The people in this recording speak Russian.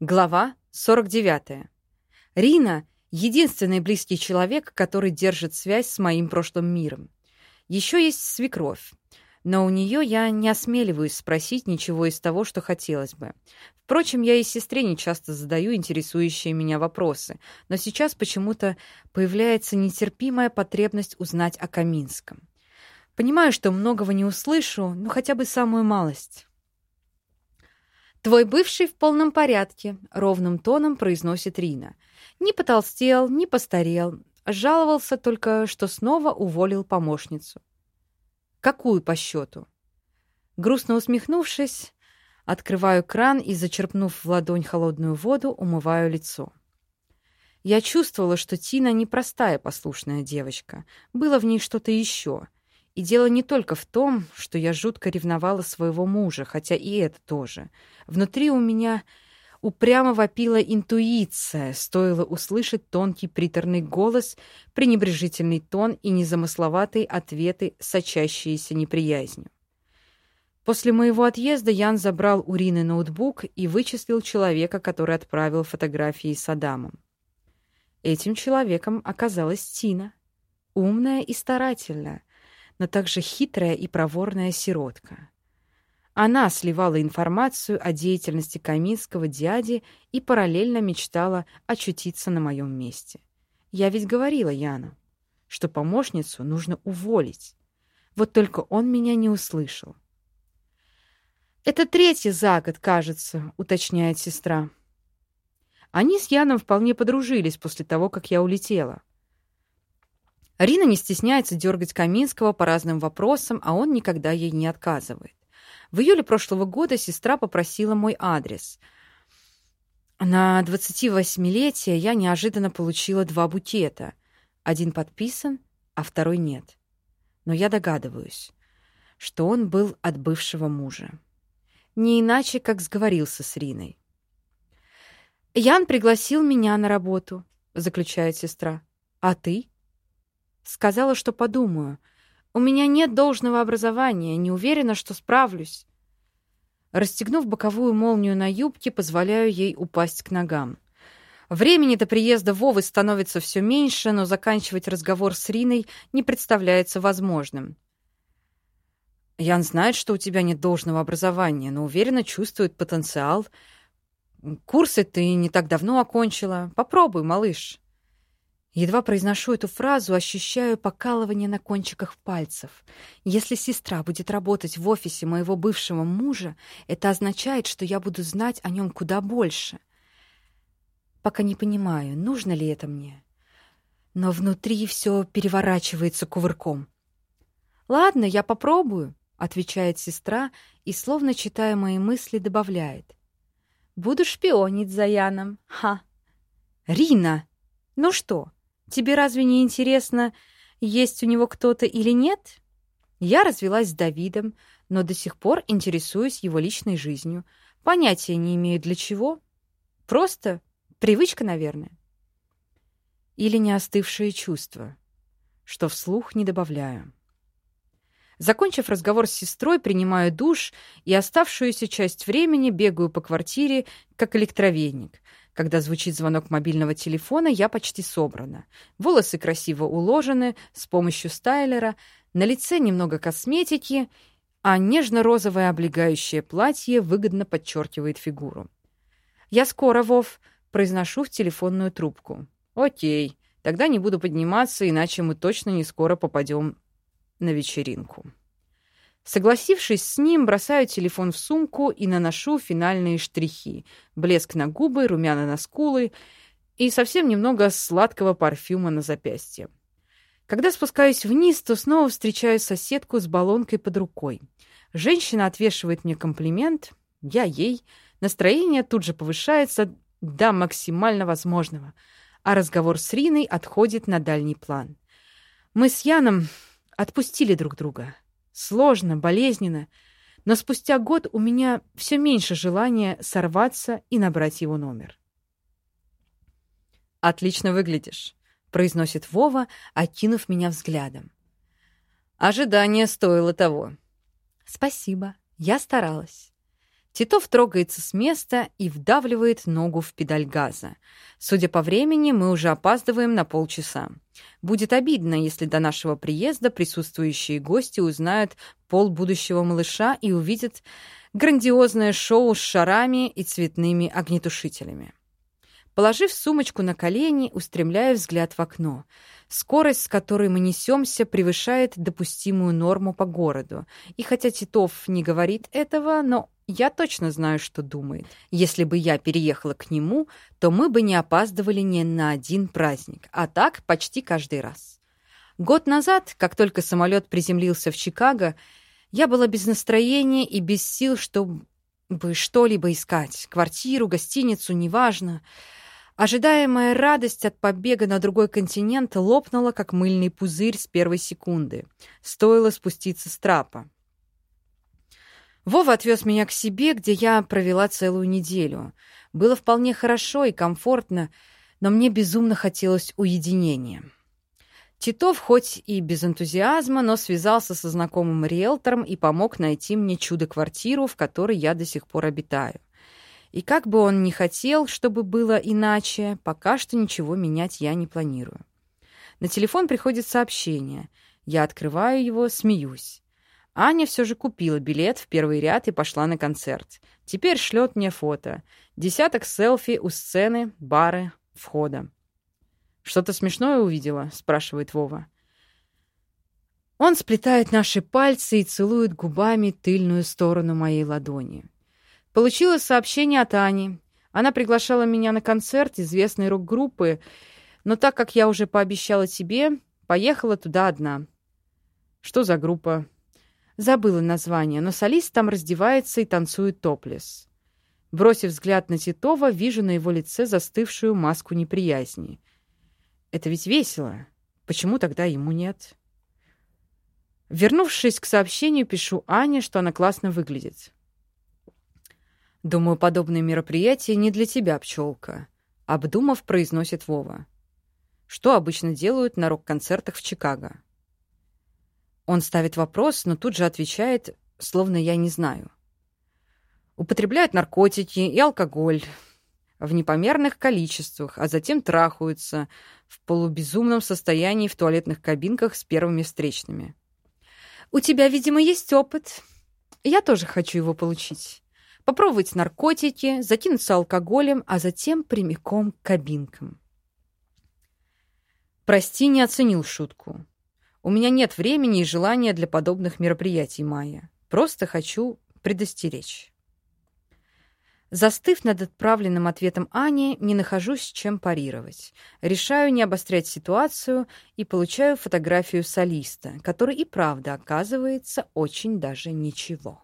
Глава 49. Рина — единственный близкий человек, который держит связь с моим прошлым миром. Еще есть свекровь, но у нее я не осмеливаюсь спросить ничего из того, что хотелось бы. Впрочем, я и сестре не часто задаю интересующие меня вопросы, но сейчас почему-то появляется нетерпимая потребность узнать о Каминском. Понимаю, что многого не услышу, но хотя бы самую малость. «Твой бывший в полном порядке», — ровным тоном произносит Рина. «Не потолстел, не постарел. Жаловался только, что снова уволил помощницу». «Какую по счету?» Грустно усмехнувшись, открываю кран и, зачерпнув в ладонь холодную воду, умываю лицо. Я чувствовала, что Тина непростая послушная девочка. Было в ней что-то еще. И дело не только в том, что я жутко ревновала своего мужа, хотя и это тоже. Внутри у меня упрямо вопила интуиция, стоило услышать тонкий приторный голос, пренебрежительный тон и незамысловатые ответы, сочащиеся неприязнью. После моего отъезда Ян забрал у Рины ноутбук и вычислил человека, который отправил фотографии с Адамом. Этим человеком оказалась Тина. Умная и старательная, но также хитрая и проворная сиротка. Она сливала информацию о деятельности Каминского дяди и параллельно мечтала очутиться на моем месте. Я ведь говорила Яну, что помощницу нужно уволить. Вот только он меня не услышал. «Это третий за год, кажется», — уточняет сестра. Они с Яном вполне подружились после того, как я улетела. Рина не стесняется дергать Каминского по разным вопросам, а он никогда ей не отказывает. В июле прошлого года сестра попросила мой адрес. На 28-летие я неожиданно получила два букета. Один подписан, а второй нет. Но я догадываюсь, что он был от бывшего мужа. Не иначе, как сговорился с Риной. «Ян пригласил меня на работу», — заключает сестра. «А ты?» Сказала, что подумаю — у меня нет должного образования, не уверена, что справлюсь. Расстегнув боковую молнию на юбке, позволяю ей упасть к ногам. Времени до приезда Вовы становится все меньше, но заканчивать разговор с Риной не представляется возможным. Ян знает, что у тебя нет должного образования, но уверенно чувствует потенциал. Курсы ты не так давно окончила. Попробуй, малыш. Едва произношу эту фразу, ощущаю покалывание на кончиках пальцев. Если сестра будет работать в офисе моего бывшего мужа, это означает, что я буду знать о нем куда больше. Пока не понимаю, нужно ли это мне. Но внутри все переворачивается кувырком. «Ладно, я попробую», — отвечает сестра и, словно читая мои мысли, добавляет. «Буду шпионить за Яном. Ха!» «Рина! Ну что?» Тебе разве не интересно, есть у него кто-то или нет? Я развелась с Давидом, но до сих пор интересуюсь его личной жизнью. Понятия не имею для чего. Просто привычка, наверное. Или не остывшее чувство, что вслух не добавляю. Закончив разговор с сестрой, принимаю душ и оставшуюся часть времени бегаю по квартире, как электровеник — когда звучит звонок мобильного телефона, я почти собрана. Волосы красиво уложены с помощью стайлера, на лице немного косметики, а нежно-розовое облегающее платье выгодно подчеркивает фигуру. «Я скоро, Вов», — произношу в телефонную трубку. «Окей, тогда не буду подниматься, иначе мы точно не скоро попадем на вечеринку». Согласившись с ним, бросаю телефон в сумку и наношу финальные штрихи. Блеск на губы, румяна на скулы и совсем немного сладкого парфюма на запястье. Когда спускаюсь вниз, то снова встречаю соседку с баллонкой под рукой. Женщина отвешивает мне комплимент, я ей. Настроение тут же повышается до максимально возможного, а разговор с Риной отходит на дальний план. Мы с Яном отпустили друг друга. Сложно, болезненно, но спустя год у меня все меньше желания сорваться и набрать его номер. «Отлично выглядишь», — произносит Вова, окинув меня взглядом. «Ожидание стоило того». «Спасибо, я старалась». Титов трогается с места и вдавливает ногу в педаль газа. Судя по времени, мы уже опаздываем на полчаса. Будет обидно, если до нашего приезда присутствующие гости узнают пол будущего малыша и увидят грандиозное шоу с шарами и цветными огнетушителями. Положив сумочку на колени, устремляю взгляд в окно. Скорость, с которой мы несемся, превышает допустимую норму по городу. И хотя Титов не говорит этого, но я точно знаю, что думает. Если бы я переехала к нему, то мы бы не опаздывали ни на один праздник, а так почти каждый раз. Год назад, как только самолет приземлился в Чикаго, я была без настроения и без сил, чтобы что-либо искать. Квартиру, гостиницу, неважно. Ожидаемая радость от побега на другой континент лопнула, как мыльный пузырь с первой секунды. Стоило спуститься с трапа. Вова отвез меня к себе, где я провела целую неделю. Было вполне хорошо и комфортно, но мне безумно хотелось уединения. Титов хоть и без энтузиазма, но связался со знакомым риэлтором и помог найти мне чудо-квартиру, в которой я до сих пор обитаю. И как бы он ни хотел, чтобы было иначе, пока что ничего менять я не планирую. На телефон приходит сообщение. Я открываю его, смеюсь. Аня все же купила билет в первый ряд и пошла на концерт. Теперь шлет мне фото. Десяток селфи у сцены, бары, входа. «Что-то смешное увидела?» — спрашивает Вова. Он сплетает наши пальцы и целует губами тыльную сторону моей ладони. Получилось сообщение от Ани. Она приглашала меня на концерт известной рок-группы, но так как я уже пообещала тебе, поехала туда одна. Что за группа? Забыла название, но солист там раздевается и танцует топлес. Бросив взгляд на Титова, вижу на его лице застывшую маску неприязни — это ведь весело. Почему тогда ему нет? Вернувшись к сообщению, пишу Ане, что она классно выглядит. Думаю, подобные мероприятия не для тебя, пчелка. Обдумав, произносит Вова. Что обычно делают на рок-концертах в Чикаго? Он ставит вопрос, но тут же отвечает, словно я не знаю. Употребляют наркотики и алкоголь, в непомерных количествах, а затем трахаются в полубезумном состоянии в туалетных кабинках с первыми встречными. «У тебя, видимо, есть опыт. Я тоже хочу его получить. Попробовать наркотики, закинуться алкоголем, а затем прямиком к кабинкам». «Прости, не оценил шутку. У меня нет времени и желания для подобных мероприятий, Майя. Просто хочу предостеречь». Застыв над отправленным ответом Ани, не нахожусь, чем парировать. Решаю не обострять ситуацию и получаю фотографию солиста, который и правда оказывается очень даже ничего.